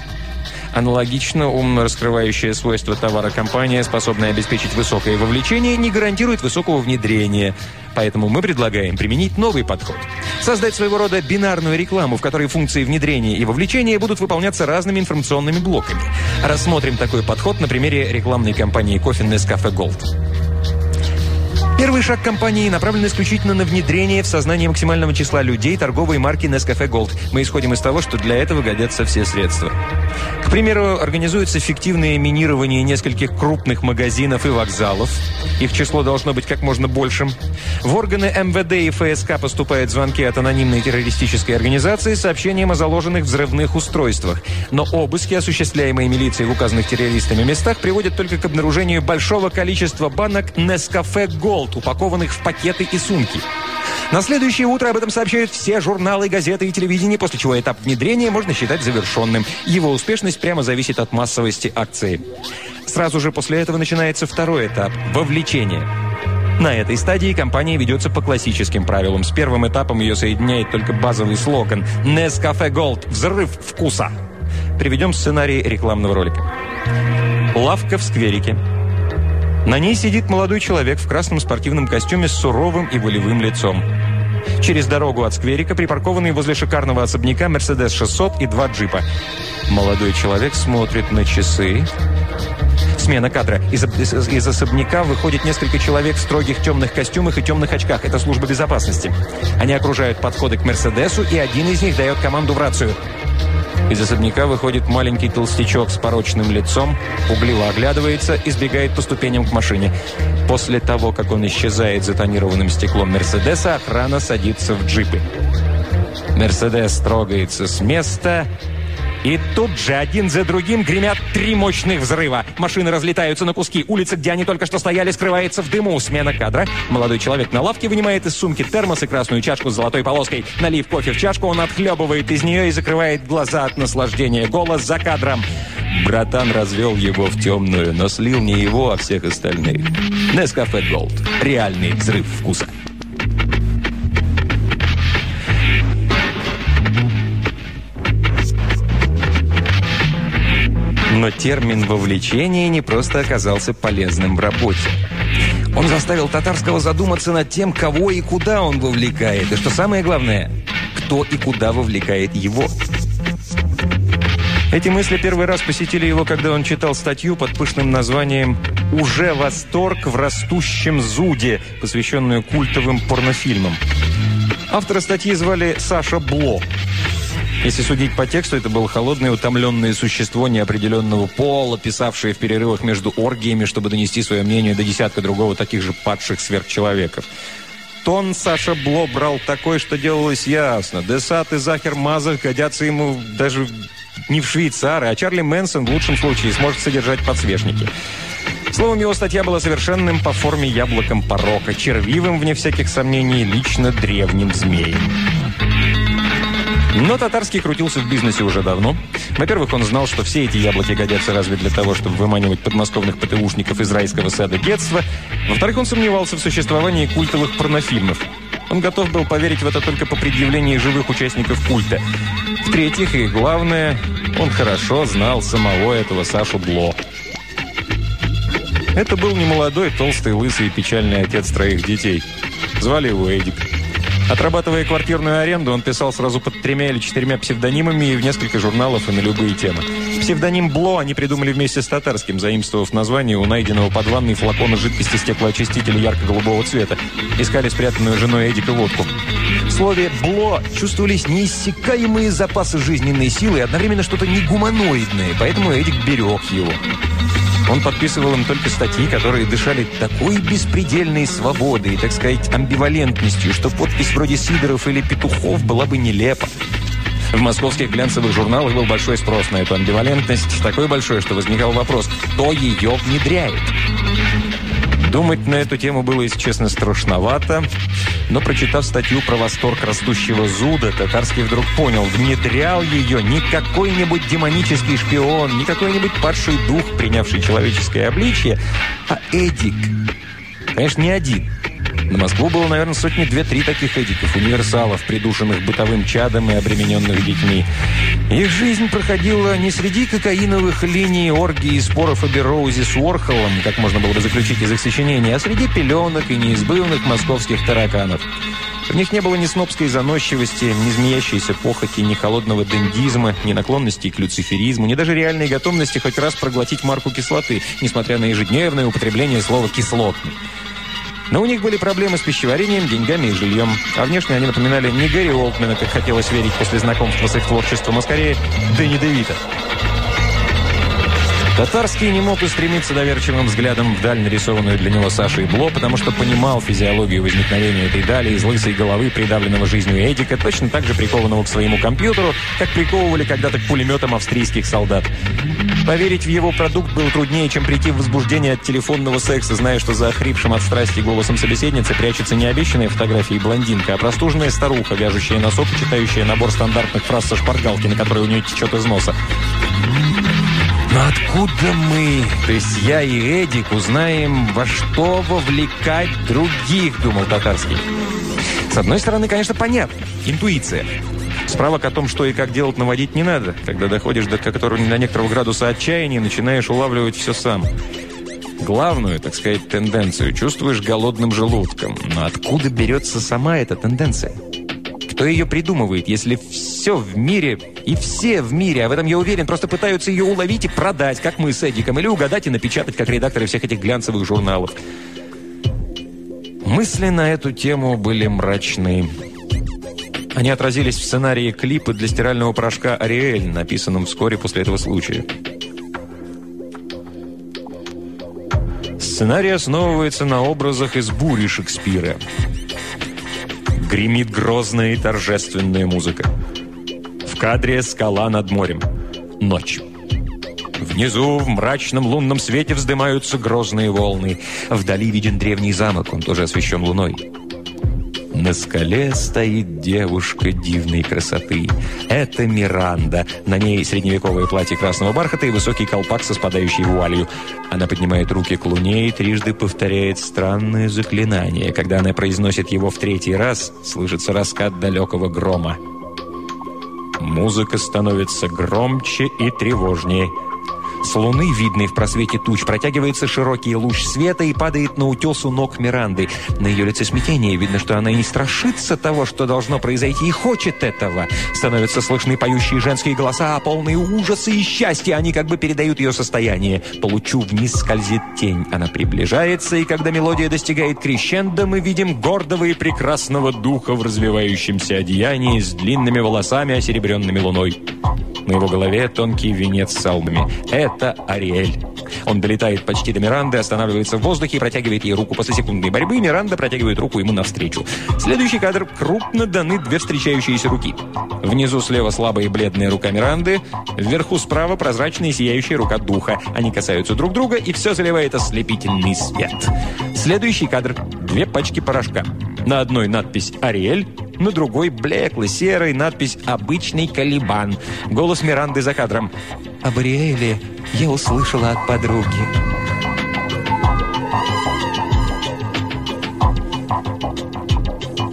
Аналогично, умно раскрывающая свойства товара компания, способная обеспечить высокое вовлечение, не гарантирует высокого внедрения. Поэтому мы предлагаем применить новый подход. Создать своего рода бинарную рекламу, в которой функции внедрения и вовлечения будут выполняться разными информационными блоками. Рассмотрим такой подход на примере рекламной кампании кофе Nescafe Gold. Первый шаг компании направлен исключительно на внедрение в сознание максимального числа людей торговой марки Nescafe Gold. Мы исходим из того, что для этого годятся все средства. К примеру, организуется фиктивное минирование нескольких крупных магазинов и вокзалов. Их число должно быть как можно большим. В органы МВД и ФСК поступают звонки от анонимной террористической организации с сообщением о заложенных взрывных устройствах. Но обыски, осуществляемые милицией в указанных террористами местах, приводят только к обнаружению большого количества банок Nescafe Gold, упакованных в пакеты и сумки. На следующее утро об этом сообщают все журналы, газеты и телевидение, после чего этап внедрения можно считать завершенным. Его успешность прямо зависит от массовости акции. Сразу же после этого начинается второй этап – вовлечение. На этой стадии компания ведется по классическим правилам. С первым этапом ее соединяет только базовый слоган «Nescafe Gold. Взрыв вкуса». Приведем сценарий рекламного ролика. Лавка в скверике. На ней сидит молодой человек в красном спортивном костюме с суровым и волевым лицом. Через дорогу от скверика припаркованный возле шикарного особняка Mercedes 600 и два джипа. Молодой человек смотрит на часы. Смена кадра. Из, из, из особняка выходит несколько человек в строгих темных костюмах и темных очках. Это служба безопасности. Они окружают подходы к Мерседесу, и один из них дает команду в рацию. Из особняка выходит маленький толстячок с порочным лицом, угливо оглядывается и сбегает по ступеням к машине. После того, как он исчезает за тонированным стеклом Мерседеса, охрана садится в джипы. Мерседес трогается с места и тут же один за другим гремят три мощных взрыва. Машины разлетаются на куски. Улица, где они только что стояли, скрывается в дыму. Смена кадра. Молодой человек на лавке вынимает из сумки термос и красную чашку с золотой полоской. Налив кофе в чашку, он отхлебывает из нее и закрывает глаза от наслаждения. Голос за кадром. Братан развел его в темную, но слил не его, а всех остальных. Nescafe Gold. Реальный взрыв вкуса. Но термин «вовлечение» не просто оказался полезным в работе. Он заставил Татарского задуматься над тем, кого и куда он вовлекает, и что самое главное, кто и куда вовлекает его. Эти мысли первый раз посетили его, когда он читал статью под пышным названием «Уже восторг в растущем зуде», посвященную культовым порнофильмам. Автора статьи звали Саша Бло. Если судить по тексту, это было холодное, утомленное существо неопределенного пола, писавшее в перерывах между оргиями, чтобы донести свое мнение до десятка другого таких же падших сверхчеловеков. Тон Саша Бло брал такой, что делалось ясно. Десат и Захер Мазах годятся ему даже не в швейцары, а Чарли Мэнсон в лучшем случае сможет содержать подсвечники. Словом, его статья была совершенным по форме яблоком порока, червивым, вне всяких сомнений, лично древним змеем. Но Татарский крутился в бизнесе уже давно. Во-первых, он знал, что все эти яблоки годятся разве для того, чтобы выманивать подмосковных ПТУшников из райского сада детства. Во-вторых, он сомневался в существовании культовых порнофильмов. Он готов был поверить в это только по предъявлении живых участников культа. В-третьих, и главное, он хорошо знал самого этого Сашу Бло. Это был немолодой, толстый, лысый и печальный отец троих детей. Звали его Эдик. Отрабатывая квартирную аренду, он писал сразу под тремя или четырьмя псевдонимами и в несколько журналов и на любые темы. Псевдоним Бло они придумали вместе с татарским, заимствовав название у найденного под ванной флакона жидкости стеклоочистителя ярко-голубого цвета. Искали спрятанную женой Эдика водку. В слове «бло» чувствовались неиссякаемые запасы жизненной силы и одновременно что-то негуманоидное, поэтому Эдик берег его. Он подписывал им только статьи, которые дышали такой беспредельной свободой и, так сказать, амбивалентностью, что подпись вроде Сидоров или Петухов была бы нелепа. В московских глянцевых журналах был большой спрос на эту амбивалентность, такой большой, что возникал вопрос, кто ее внедряет. Думать на эту тему было, если честно, страшновато, но, прочитав статью про восторг растущего зуда, Татарский вдруг понял, внедрял ее не какой-нибудь демонический шпион, не какой-нибудь падший дух, принявший человеческое обличье, а Эдик. Конечно, не один. На Москву было, наверное, сотни две-три таких эдиков, универсалов, придушенных бытовым чадом и обремененных детьми. Их жизнь проходила не среди кокаиновых линий, оргий и споров о Берроузе с Уорхолом, как можно было бы заключить из их сочинений, а среди пеленок и неизбывных московских тараканов. В них не было ни снобской заносчивости, ни змеящейся похоти, ни холодного дендизма, ни наклонности к люциферизму, ни даже реальной готовности хоть раз проглотить марку кислоты, несмотря на ежедневное употребление слова «кислотный». Но у них были проблемы с пищеварением, деньгами и жильем. А внешне они напоминали не Гэри Олдмена, как хотелось верить после знакомства с их творчеством, а скорее Дэнни Девита. Татарский не мог устремиться доверчивым взглядом вдаль нарисованную для него Сашей Бло, потому что понимал физиологию возникновения этой дали из лысой головы, придавленного жизнью Эдика, точно так же прикованного к своему компьютеру, как приковывали когда-то к пулеметам австрийских солдат. Поверить в его продукт было труднее, чем прийти в возбуждение от телефонного секса, зная, что за охрипшим от страсти голосом собеседницы прячется не обещанная фотография блондинка, а простуженная старуха, вяжущая носок и читающая набор стандартных фраз со шпаргалки, на которой у нее течет из носа. Но откуда мы, то есть я и Эдик, узнаем, во что вовлекать других, думал Татарский. С одной стороны, конечно, понятно. Интуиция. Справок о том, что и как делать, наводить не надо. Когда доходишь до которого на некоторого градуса отчаяния, начинаешь улавливать все сам. Главную, так сказать, тенденцию чувствуешь голодным желудком. Но откуда берется сама эта тенденция? Кто ее придумывает, если все в мире и все в мире, а в этом я уверен, просто пытаются ее уловить и продать, как мы с Эдиком, или угадать и напечатать, как редакторы всех этих глянцевых журналов. Мысли на эту тему были мрачные. Они отразились в сценарии клипа для стирального порошка «Ариэль», написанном вскоре после этого случая. Сценарий основывается на образах из бури Шекспира – Гремит грозная и торжественная музыка. В кадре скала над морем. Ночь. Внизу в мрачном лунном свете вздымаются грозные волны. Вдали виден древний замок, он тоже освещен луной. На скале стоит девушка дивной красоты. Это Миранда. На ней средневековое платье красного бархата и высокий колпак со спадающей вуалью. Она поднимает руки к луне и трижды повторяет странное заклинание. Когда она произносит его в третий раз, слышится раскат далекого грома. Музыка становится громче и тревожнее. С луны, видной в просвете туч, протягивается широкий луч света и падает на утес у ног Миранды. На ее лице смятение. Видно, что она и не страшится того, что должно произойти, и хочет этого. Становятся слышны поющие женские голоса, а полные ужаса и счастья. Они как бы передают ее состояние. По лучу вниз скользит тень. Она приближается, и когда мелодия достигает крещенда, мы видим гордого и прекрасного духа в развивающемся одеянии с длинными волосами, осеребренными луной. На его голове тонкий венец с алмами. Это Ариэль. Он долетает почти до Миранды, останавливается в воздухе и протягивает ей руку. После секундной борьбы Миранда протягивает руку ему навстречу. Следующий кадр. Крупно даны две встречающиеся руки. Внизу слева слабая и бледная рука Миранды. Вверху справа прозрачная и сияющая рука духа. Они касаются друг друга, и все заливает ослепительный свет. Следующий кадр. Две пачки порошка. На одной надпись «Ариэль», на другой блеклый, серый, надпись «Обычный Калибан». Голос Миранды за кадром. «Об Ариэле я услышала от подруги».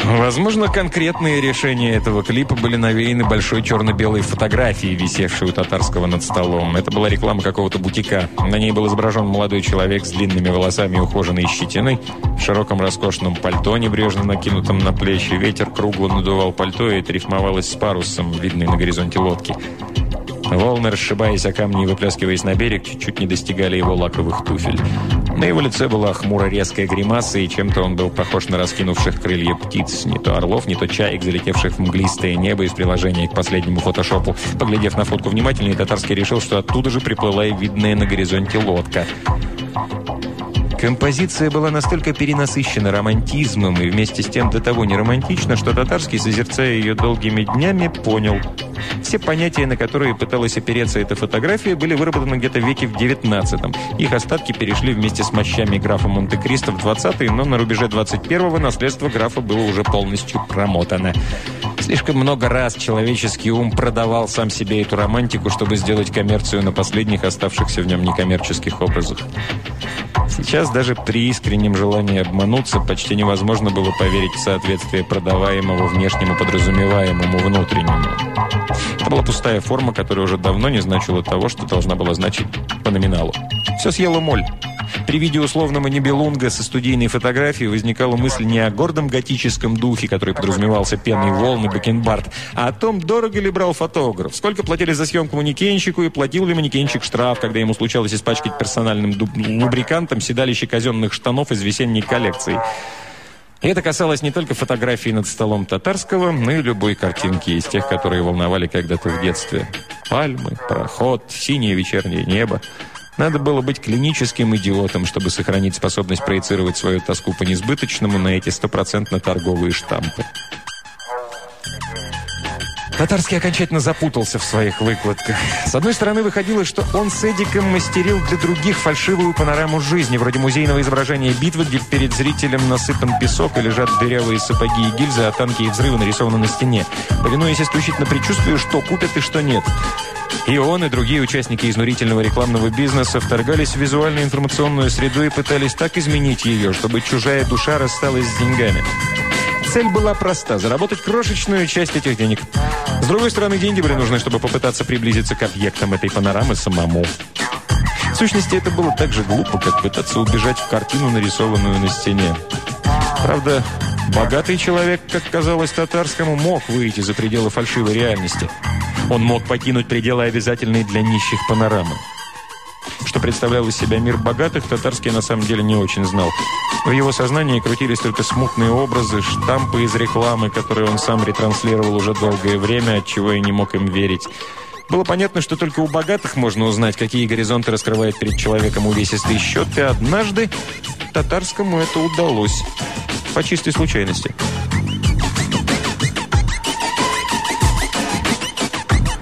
Возможно, конкретные решения этого клипа были навеяны большой черно-белой фотографией, висевшей у татарского над столом. Это была реклама какого-то бутика. На ней был изображен молодой человек с длинными волосами и ухоженной щетиной, в широком роскошном пальто, небрежно накинутом на плечи. Ветер кругло надувал пальто, и это рифмовалось с парусом, видной на горизонте лодки. Волны, расшибаясь о камни и выплескиваясь на берег, чуть-чуть не достигали его лаковых туфель. На его лице была хмуро резкая гримаса, и чем-то он был похож на раскинувших крылья птиц. Не то орлов, не то чаек, залетевших в мглистое небо из приложения к последнему фотошопу. Поглядев на фотку внимательнее, Татарский решил, что оттуда же приплыла и видная на горизонте лодка. Композиция была настолько перенасыщена романтизмом и вместе с тем до того не романтична, что Татарский, созерцая ее долгими днями, понял. Все понятия, на которые пыталась опереться эта фотография, были выработаны где-то в веке в 19-м. Их остатки перешли вместе с мощами графа Монте-Кристо в 20-е, но на рубеже 21-го наследство графа было уже полностью промотано. Слишком много раз человеческий ум продавал сам себе эту романтику, чтобы сделать коммерцию на последних оставшихся в нем некоммерческих образах. Сейчас даже при искреннем желании обмануться почти невозможно было поверить в соответствие продаваемого внешнему подразумеваемому внутреннему. Это была пустая форма, которая уже давно не значила того, что должна была значить по номиналу. Все съела моль. При виде условного небелунга со студийной фотографией возникала мысль не о гордом готическом духе, который подразумевался пенной волны бакенбард, а о том, дорого ли брал фотограф, сколько платили за съемку манекенщику и платил ли манекенщик штраф, когда ему случалось испачкать персональным лубрикантом седалище казенных штанов из весенней коллекции. И это касалось не только фотографий над столом татарского, но и любой картинки из тех, которые волновали когда-то в детстве. Пальмы, пароход, синее вечернее небо. Надо было быть клиническим идиотом, чтобы сохранить способность проецировать свою тоску по несбыточному на эти стопроцентно торговые штампы. Татарский окончательно запутался в своих выкладках. С одной стороны, выходило, что он с Эдиком мастерил для других фальшивую панораму жизни, вроде музейного изображения битвы, где перед зрителем насыпан песок и лежат дырявые сапоги и гильзы, а танки и взрывы нарисованы на стене, повинуясь исключительно предчувствию, что купят и что нет. И он, и другие участники изнурительного рекламного бизнеса вторгались в визуальную информационную среду и пытались так изменить ее, чтобы чужая душа рассталась с деньгами. Цель была проста – заработать крошечную часть этих денег. С другой стороны, деньги были нужны, чтобы попытаться приблизиться к объектам этой панорамы самому. В сущности, это было так же глупо, как пытаться убежать в картину, нарисованную на стене. Правда, богатый человек, как казалось татарскому, мог выйти за пределы фальшивой реальности – он мог покинуть пределы обязательной для нищих панорамы. Что представлял из себя мир богатых, татарский на самом деле не очень знал. В его сознании крутились только смутные образы, штампы из рекламы, которые он сам ретранслировал уже долгое время, от чего и не мог им верить. Было понятно, что только у богатых можно узнать, какие горизонты раскрывает перед человеком увесистый счет, и однажды татарскому это удалось. По чистой случайности.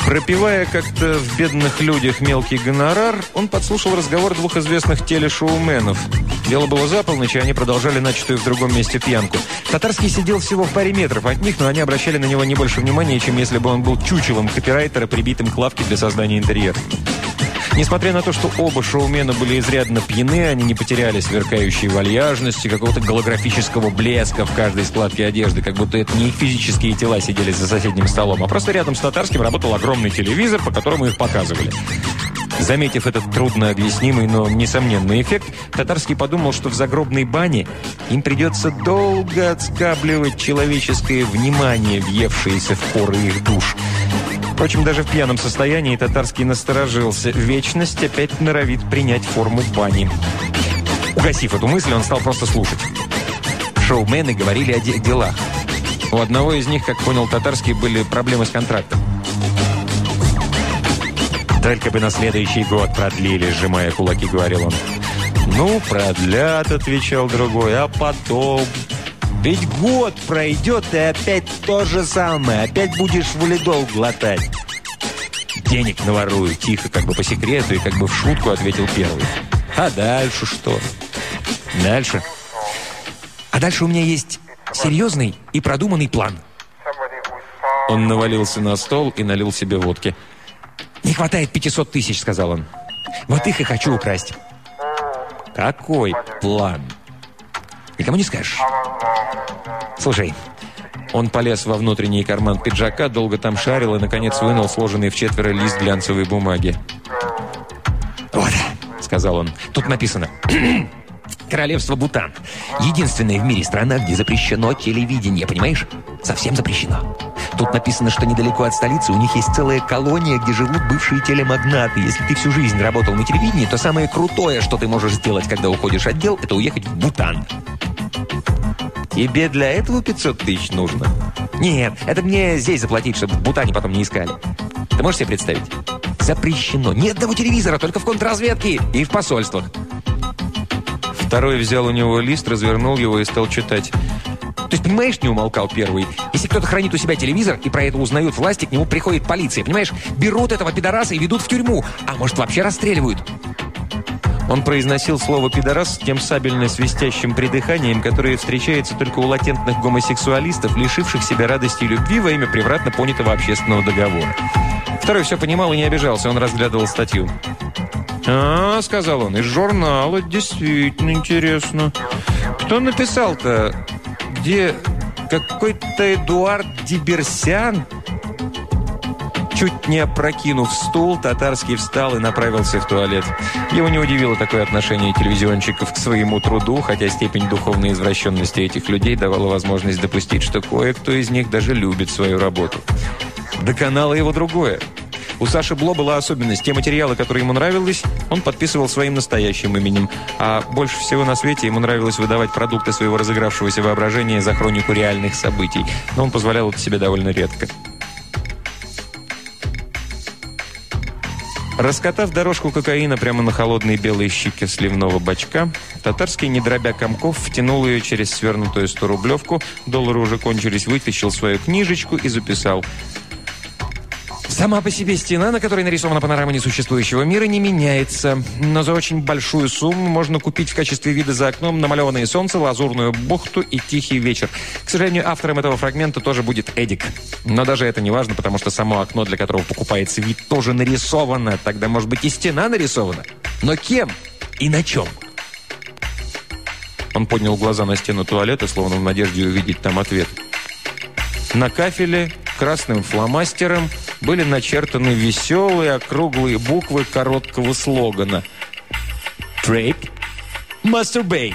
Пропивая как-то в «Бедных людях» мелкий гонорар, он подслушал разговор двух известных телешоуменов. Дело было за полночь, и они продолжали начатую в другом месте пьянку. Татарский сидел всего в паре метров от них, но они обращали на него не больше внимания, чем если бы он был чучелом копирайтера, прибитым к лавке для создания интерьера. Несмотря на то, что оба шоумена были изрядно пьяны, они не потеряли сверкающей вальяжности, какого-то голографического блеска в каждой складке одежды, как будто это не их физические тела сидели за соседним столом, а просто рядом с татарским работал огромный телевизор, по которому их показывали. Заметив этот трудно объяснимый, но несомненный эффект, Татарский подумал, что в загробной бане им придется долго отскабливать человеческое внимание, въевшееся в поры их душ. Впрочем, даже в пьяном состоянии Татарский насторожился. Вечность опять норовит принять форму бани. Угасив эту мысль, он стал просто слушать. Шоумены говорили о делах. У одного из них, как понял Татарский, были проблемы с контрактом. «Только бы на следующий год продлили», – сжимая кулаки, говорил он. «Ну, продлят», – отвечал другой, – «а потом...» Ведь год пройдет, и опять то же самое. Опять будешь валидол глотать. Денег наворую, тихо, как бы по секрету и как бы в шутку ответил первый. А дальше что? Дальше? А дальше у меня есть серьезный и продуманный план. Он навалился на стол и налил себе водки. «Не хватает 500 тысяч», — сказал он. «Вот их и хочу украсть». «Какой план?» Никому не скажешь. Слушай, он полез во внутренний карман пиджака, долго там шарил и, наконец, вынул сложенный в четверо лист глянцевой бумаги. «Вот», — сказал он, — «тут написано...» [clears throat] Королевство Бутан. Единственная в мире страна, где запрещено телевидение, понимаешь? Совсем запрещено. Тут написано, что недалеко от столицы у них есть целая колония, где живут бывшие телемагнаты. Если ты всю жизнь работал на телевидении, то самое крутое, что ты можешь сделать, когда уходишь от дел, это уехать в Бутан. Тебе для этого 500 тысяч нужно? Нет, это мне здесь заплатить, чтобы в Бутане потом не искали. Ты можешь себе представить? Запрещено. Нет одного телевизора, только в контрразведке и в посольствах. Второй взял у него лист, развернул его и стал читать. То есть, понимаешь, не умолкал первый. Если кто-то хранит у себя телевизор, и про это узнают власти, к нему приходит полиция, понимаешь? Берут этого пидораса и ведут в тюрьму, а может, вообще расстреливают. Он произносил слово «пидорас» с тем сабельно-свистящим придыханием, которое встречается только у латентных гомосексуалистов, лишивших себя радости и любви во имя превратно понятого общественного договора. Второй все понимал и не обижался, он разглядывал статью. «А, — сказал он, — из журнала. Действительно интересно. Кто написал-то? Где какой-то Эдуард Диберсян?» Чуть не опрокинув стул, Татарский встал и направился в туалет. Его не удивило такое отношение телевизионщиков к своему труду, хотя степень духовной извращенности этих людей давала возможность допустить, что кое-кто из них даже любит свою работу. Доконало его другое. У Саши Бло была особенность. Те материалы, которые ему нравились, он подписывал своим настоящим именем. А больше всего на свете ему нравилось выдавать продукты своего разыгравшегося воображения за хронику реальных событий. Но он позволял это себе довольно редко. Раскатав дорожку кокаина прямо на холодной белой щеке сливного бачка, татарский, не дробя комков, втянул ее через свернутую 100-рублевку, доллары уже кончились, вытащил свою книжечку и записал – Сама по себе стена, на которой нарисована панорама несуществующего мира, не меняется. Но за очень большую сумму можно купить в качестве вида за окном намалеванное солнце, лазурную бухту и тихий вечер. К сожалению, автором этого фрагмента тоже будет Эдик. Но даже это не важно, потому что само окно, для которого покупается вид, тоже нарисовано. Тогда, может быть, и стена нарисована. Но кем и на чем? Он поднял глаза на стену туалета, словно в надежде увидеть там ответ. На кафеле красным фломастером – были начертаны веселые округлые буквы короткого слогана. «Трейп», «Masturbate».